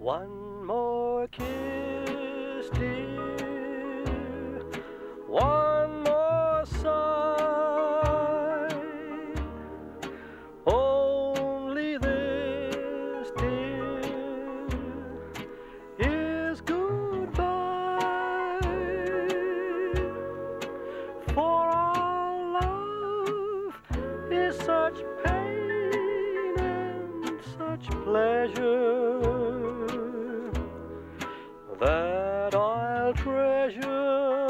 One more kiss, dear. One more sigh. Only this, dear, is goodbye. For our love is such pain and such pleasure Treasure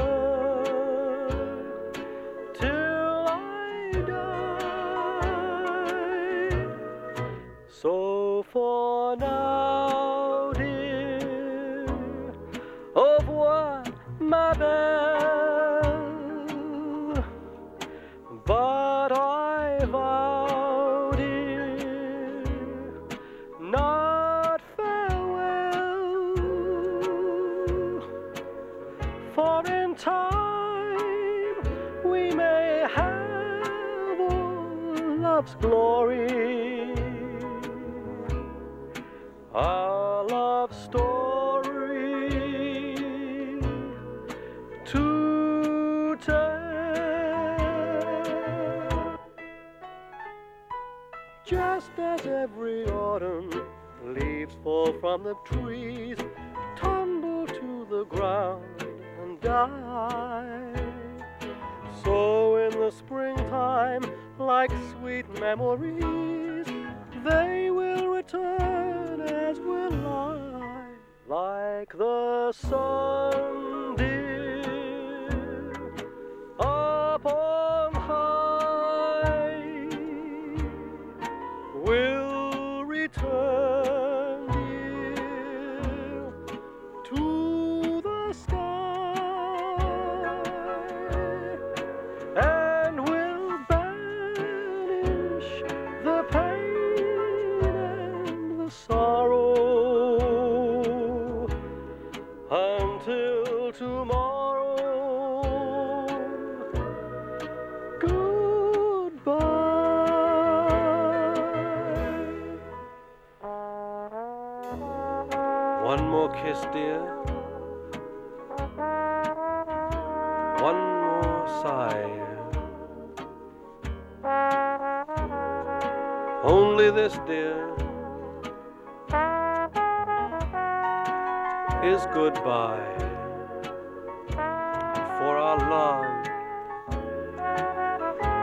till I die. So for now, dear, au revoir, ma belle. For in time we may have all love's glory. Our love story to tell. Just as every autumn leaves fall from the trees, tumble to the ground die. So in the springtime, like sweet memories, they will return as will I, like the sun, tomorrow. Goodbye. One more kiss, dear. One more sigh. Only this, dear, is goodbye. Love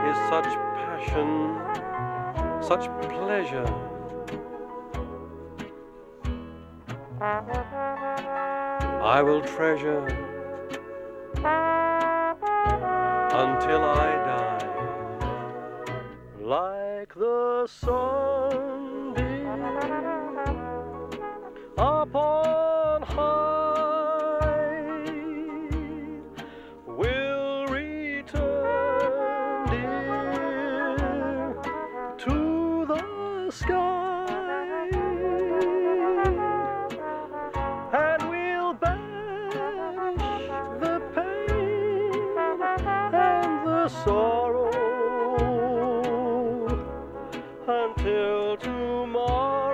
is such passion, such pleasure. I will treasure until I die, like the sunbeam sky, and will banish the pain and the sorrow until tomorrow.